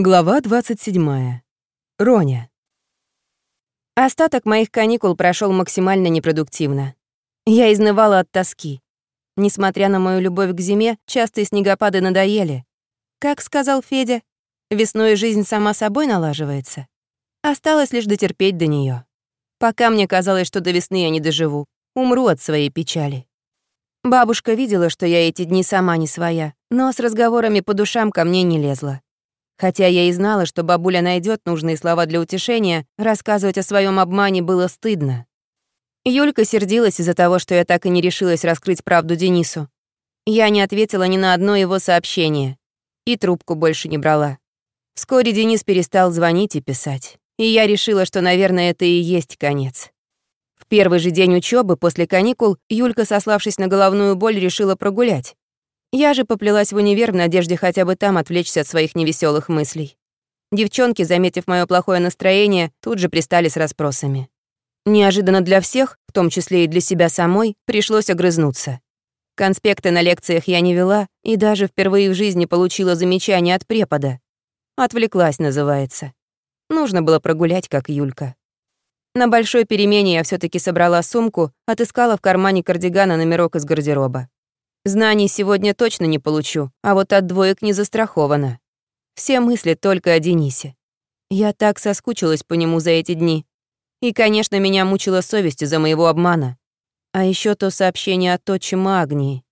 Глава 27. Роня. Остаток моих каникул прошел максимально непродуктивно. Я изнывала от тоски. Несмотря на мою любовь к зиме, частые снегопады надоели. Как сказал Федя, весной жизнь сама собой налаживается. Осталось лишь дотерпеть до нее. Пока мне казалось, что до весны я не доживу, умру от своей печали. Бабушка видела, что я эти дни сама не своя, но с разговорами по душам ко мне не лезла. Хотя я и знала, что бабуля найдет нужные слова для утешения, рассказывать о своем обмане было стыдно. Юлька сердилась из-за того, что я так и не решилась раскрыть правду Денису. Я не ответила ни на одно его сообщение. И трубку больше не брала. Вскоре Денис перестал звонить и писать. И я решила, что, наверное, это и есть конец. В первый же день учебы после каникул Юлька, сославшись на головную боль, решила прогулять. Я же поплелась в универ в надежде хотя бы там отвлечься от своих невеселых мыслей. Девчонки, заметив мое плохое настроение, тут же пристали с расспросами. Неожиданно для всех, в том числе и для себя самой, пришлось огрызнуться. Конспекты на лекциях я не вела и даже впервые в жизни получила замечание от препода. Отвлеклась, называется. Нужно было прогулять, как Юлька. На большой перемене я все таки собрала сумку, отыскала в кармане кардигана номерок из гардероба. Знаний сегодня точно не получу, а вот от двоек не застрахована. Все мысли только о Денисе. Я так соскучилась по нему за эти дни. И, конечно, меня мучила совесть из-за моего обмана. А еще то сообщение от отчима Агнии.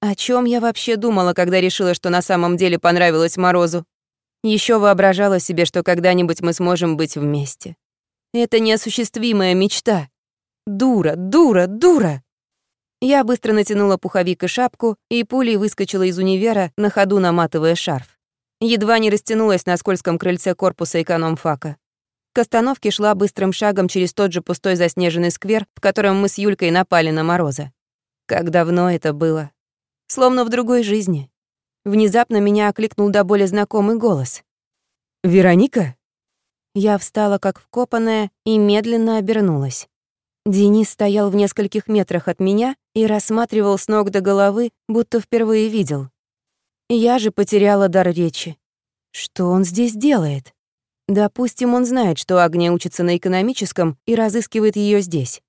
О чем я вообще думала, когда решила, что на самом деле понравилось Морозу? Еще воображала себе, что когда-нибудь мы сможем быть вместе. Это неосуществимая мечта. Дура, дура, дура! Я быстро натянула пуховик и шапку, и пулей выскочила из универа, на ходу наматывая шарф. Едва не растянулась на скользком крыльце корпуса экономфака. К остановке шла быстрым шагом через тот же пустой заснеженный сквер, в котором мы с Юлькой напали на Мороза. Как давно это было. Словно в другой жизни. Внезапно меня окликнул до боли знакомый голос. «Вероника?» Я встала как вкопанная и медленно обернулась. Денис стоял в нескольких метрах от меня и рассматривал с ног до головы, будто впервые видел. Я же потеряла дар речи. Что он здесь делает? Допустим, он знает, что Агния учится на экономическом и разыскивает ее здесь.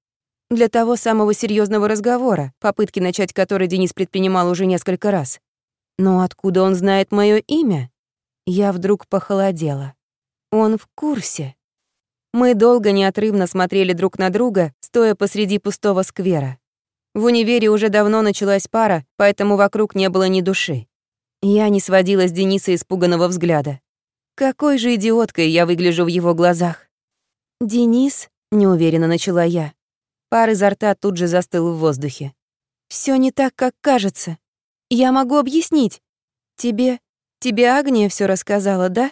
Для того самого серьезного разговора, попытки начать который Денис предпринимал уже несколько раз. Но откуда он знает мое имя? Я вдруг похолодела. Он в курсе. Мы долго неотрывно смотрели друг на друга, стоя посреди пустого сквера. В универе уже давно началась пара, поэтому вокруг не было ни души. Я не сводила с Дениса испуганного взгляда. Какой же идиоткой я выгляжу в его глазах. «Денис?» — неуверенно начала я. Пар изо рта тут же застыл в воздухе. Все не так, как кажется. Я могу объяснить. Тебе... Тебе Агния все рассказала, да?»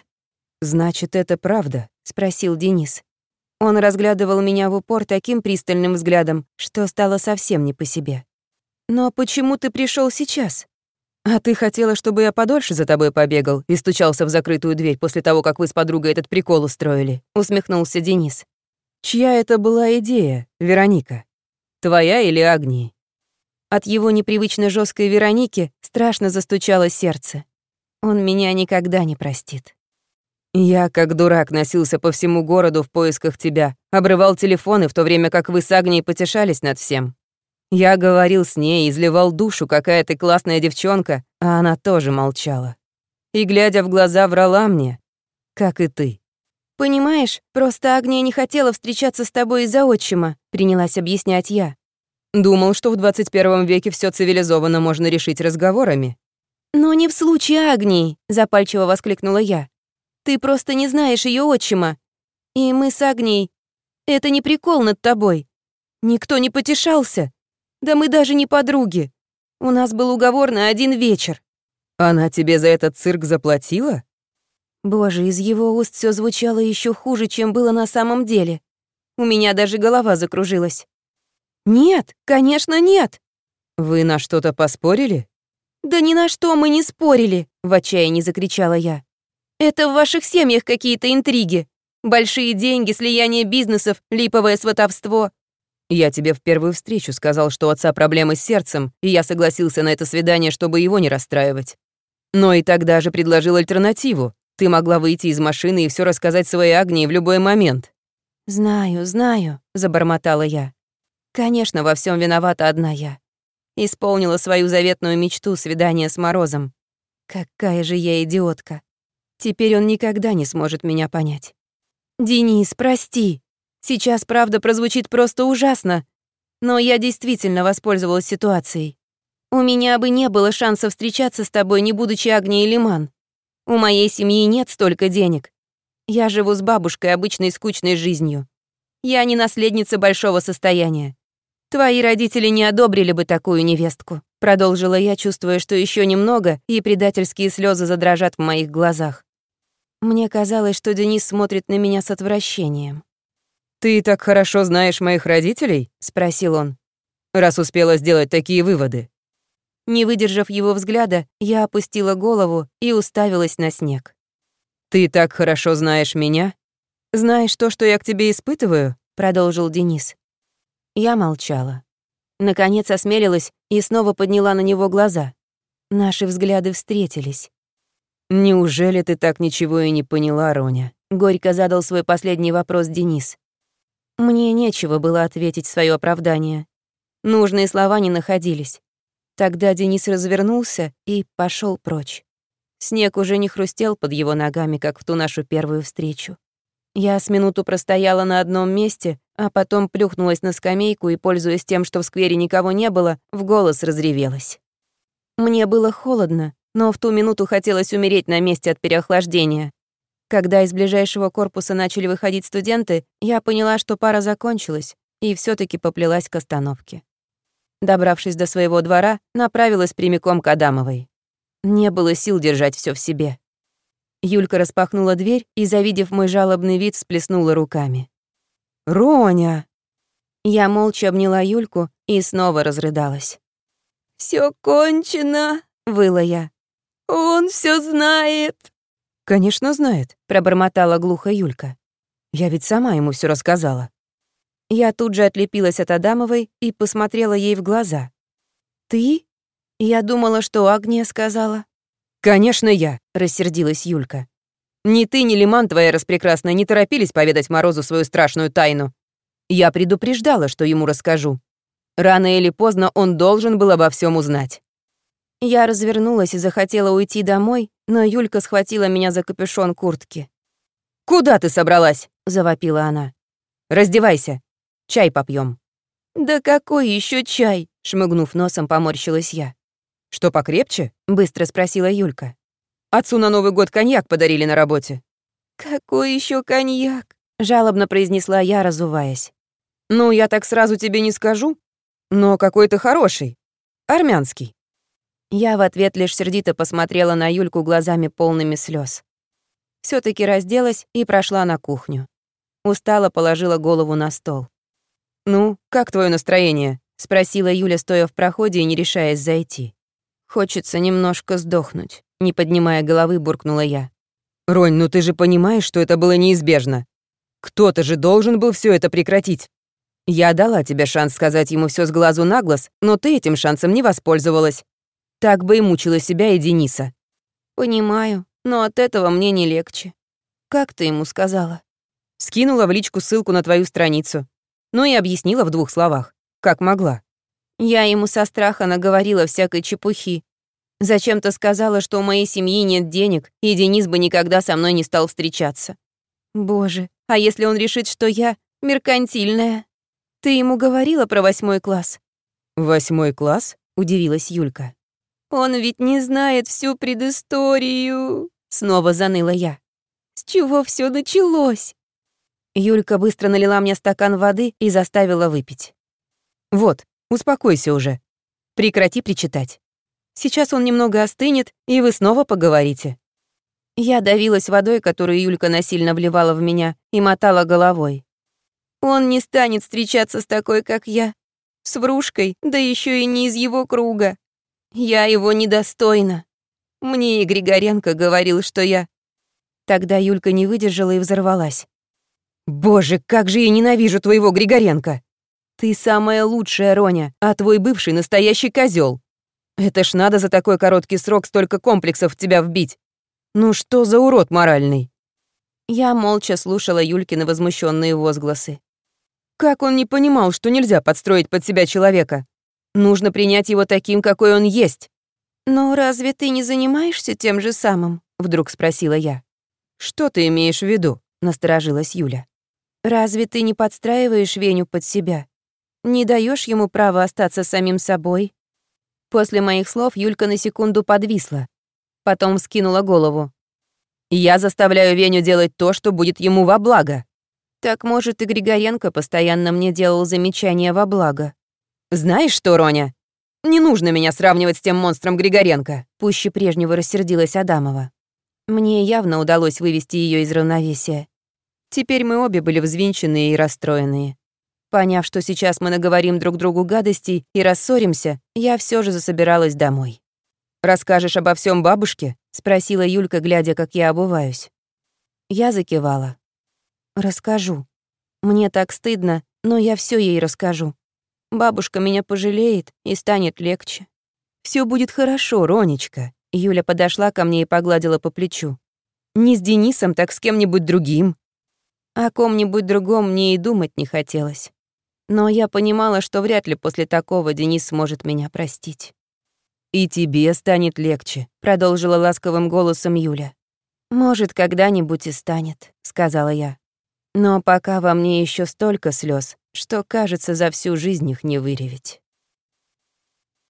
«Значит, это правда?» — спросил Денис. Он разглядывал меня в упор таким пристальным взглядом, что стало совсем не по себе. «Но почему ты пришел сейчас?» «А ты хотела, чтобы я подольше за тобой побегал и стучался в закрытую дверь после того, как вы с подругой этот прикол устроили?» — усмехнулся Денис. «Чья это была идея, Вероника? Твоя или Агнии?» От его непривычно жесткой Вероники страшно застучало сердце. Он меня никогда не простит. Я, как дурак, носился по всему городу в поисках тебя, обрывал телефоны, в то время как вы с Агнией потешались над всем. Я говорил с ней, изливал душу, какая ты классная девчонка, а она тоже молчала. И, глядя в глаза, врала мне, как и ты. «Понимаешь, просто Агния не хотела встречаться с тобой из-за отчима», принялась объяснять я. Думал, что в 21 веке все цивилизованно можно решить разговорами. «Но не в случае Агнии», запальчиво воскликнула я. Ты просто не знаешь ее отчима. И мы с Агнией... Это не прикол над тобой. Никто не потешался. Да мы даже не подруги. У нас был уговор на один вечер. Она тебе за этот цирк заплатила? Боже, из его уст все звучало еще хуже, чем было на самом деле. У меня даже голова закружилась. Нет, конечно, нет. Вы на что-то поспорили? Да ни на что мы не спорили, в отчаянии закричала я. Это в ваших семьях какие-то интриги. Большие деньги, слияние бизнесов, липовое сватовство. Я тебе в первую встречу сказал, что у отца проблемы с сердцем, и я согласился на это свидание, чтобы его не расстраивать. Но и тогда же предложил альтернативу. Ты могла выйти из машины и все рассказать своей Агнии в любой момент. «Знаю, знаю», — забормотала я. «Конечно, во всем виновата одна я. Исполнила свою заветную мечту свидания с Морозом. Какая же я идиотка. Теперь он никогда не сможет меня понять. Денис, прости. Сейчас правда прозвучит просто ужасно, но я действительно воспользовалась ситуацией. У меня бы не было шанса встречаться с тобой, не будучи Агнией Лиман. У моей семьи нет столько денег. Я живу с бабушкой обычной скучной жизнью. Я не наследница большого состояния. Твои родители не одобрили бы такую невестку, продолжила я, чувствуя, что еще немного, и предательские слезы задрожат в моих глазах. Мне казалось, что Денис смотрит на меня с отвращением. «Ты так хорошо знаешь моих родителей?» — спросил он. «Раз успела сделать такие выводы». Не выдержав его взгляда, я опустила голову и уставилась на снег. «Ты так хорошо знаешь меня? Знаешь то, что я к тебе испытываю?» — продолжил Денис. Я молчала. Наконец осмелилась и снова подняла на него глаза. Наши взгляды встретились. «Неужели ты так ничего и не поняла, Роня?» — горько задал свой последний вопрос Денис. Мне нечего было ответить в своё оправдание. Нужные слова не находились. Тогда Денис развернулся и пошел прочь. Снег уже не хрустел под его ногами, как в ту нашу первую встречу. Я с минуту простояла на одном месте, а потом плюхнулась на скамейку и, пользуясь тем, что в сквере никого не было, в голос разревелась. Мне было холодно, но в ту минуту хотелось умереть на месте от переохлаждения. Когда из ближайшего корпуса начали выходить студенты, я поняла, что пара закончилась, и все таки поплелась к остановке. Добравшись до своего двора, направилась прямиком к Адамовой. Не было сил держать все в себе. Юлька распахнула дверь и, завидев мой жалобный вид, всплеснула руками. «Роня!» Я молча обняла Юльку и снова разрыдалась. Все кончено!» — выла я. «Он все знает!» «Конечно знает», — пробормотала глухо Юлька. «Я ведь сама ему все рассказала». Я тут же отлепилась от Адамовой и посмотрела ей в глаза. «Ты? Я думала, что Агния сказала». «Конечно я», — рассердилась Юлька. «Ни ты, ни Лиман твоя распрекрасная не торопились поведать Морозу свою страшную тайну. Я предупреждала, что ему расскажу. Рано или поздно он должен был обо всем узнать». Я развернулась и захотела уйти домой, но Юлька схватила меня за капюшон куртки. «Куда ты собралась?» — завопила она. «Раздевайся. Чай попьем. «Да какой еще чай?» — шмыгнув носом, поморщилась я. «Что покрепче?» — быстро спросила Юлька. «Отцу на Новый год коньяк подарили на работе». «Какой еще коньяк?» — жалобно произнесла я, разуваясь. «Ну, я так сразу тебе не скажу, но какой-то хороший. Армянский». Я в ответ лишь сердито посмотрела на Юльку глазами полными слез. все таки разделась и прошла на кухню. Устала положила голову на стол. «Ну, как твое настроение?» — спросила Юля, стоя в проходе и не решаясь зайти. «Хочется немножко сдохнуть», — не поднимая головы, буркнула я. «Ронь, ну ты же понимаешь, что это было неизбежно. Кто-то же должен был все это прекратить. Я дала тебе шанс сказать ему все с глазу на глаз, но ты этим шансом не воспользовалась. Так бы и мучила себя и Дениса. Понимаю, но от этого мне не легче. Как ты ему сказала? Скинула в личку ссылку на твою страницу. Ну и объяснила в двух словах, как могла. Я ему со страха наговорила всякой чепухи. Зачем-то сказала, что у моей семьи нет денег, и Денис бы никогда со мной не стал встречаться. Боже, а если он решит, что я меркантильная? Ты ему говорила про восьмой класс? Восьмой класс? Удивилась Юлька. Он ведь не знает всю предысторию. Снова заныла я. С чего все началось? Юлька быстро налила мне стакан воды и заставила выпить. Вот, успокойся уже. Прекрати причитать. Сейчас он немного остынет, и вы снова поговорите. Я давилась водой, которую Юлька насильно вливала в меня, и мотала головой. Он не станет встречаться с такой, как я. С врушкой, да еще и не из его круга. Я его недостойна. Мне и Григоренко говорил, что я... Тогда Юлька не выдержала и взорвалась. «Боже, как же я ненавижу твоего Григоренко! Ты самая лучшая, Роня, а твой бывший настоящий козел. Это ж надо за такой короткий срок столько комплексов в тебя вбить. Ну что за урод моральный? Я молча слушала Юлькины возмущенные возгласы. Как он не понимал, что нельзя подстроить под себя человека? Нужно принять его таким, какой он есть. «Но разве ты не занимаешься тем же самым?» — вдруг спросила я. «Что ты имеешь в виду?» — насторожилась Юля. «Разве ты не подстраиваешь Веню под себя? Не даешь ему права остаться самим собой?» После моих слов Юлька на секунду подвисла. Потом скинула голову. «Я заставляю Веню делать то, что будет ему во благо». «Так, может, и Григоренко постоянно мне делал замечания во благо». «Знаешь что, Роня? Не нужно меня сравнивать с тем монстром Григоренко», пуще прежнего рассердилась Адамова. Мне явно удалось вывести ее из равновесия. Теперь мы обе были взвинченные и расстроенные. Поняв, что сейчас мы наговорим друг другу гадостей и рассоримся, я все же засобиралась домой. «Расскажешь обо всем бабушке?» — спросила Юлька, глядя, как я обуваюсь. Я закивала. «Расскажу. Мне так стыдно, но я все ей расскажу. Бабушка меня пожалеет и станет легче. Все будет хорошо, Ронечка. Юля подошла ко мне и погладила по плечу. Не с Денисом, так с кем-нибудь другим. О ком-нибудь другом мне и думать не хотелось. Но я понимала, что вряд ли после такого Денис сможет меня простить. «И тебе станет легче», — продолжила ласковым голосом Юля. «Может, когда-нибудь и станет», — сказала я. «Но пока во мне еще столько слез, что, кажется, за всю жизнь их не выреветь.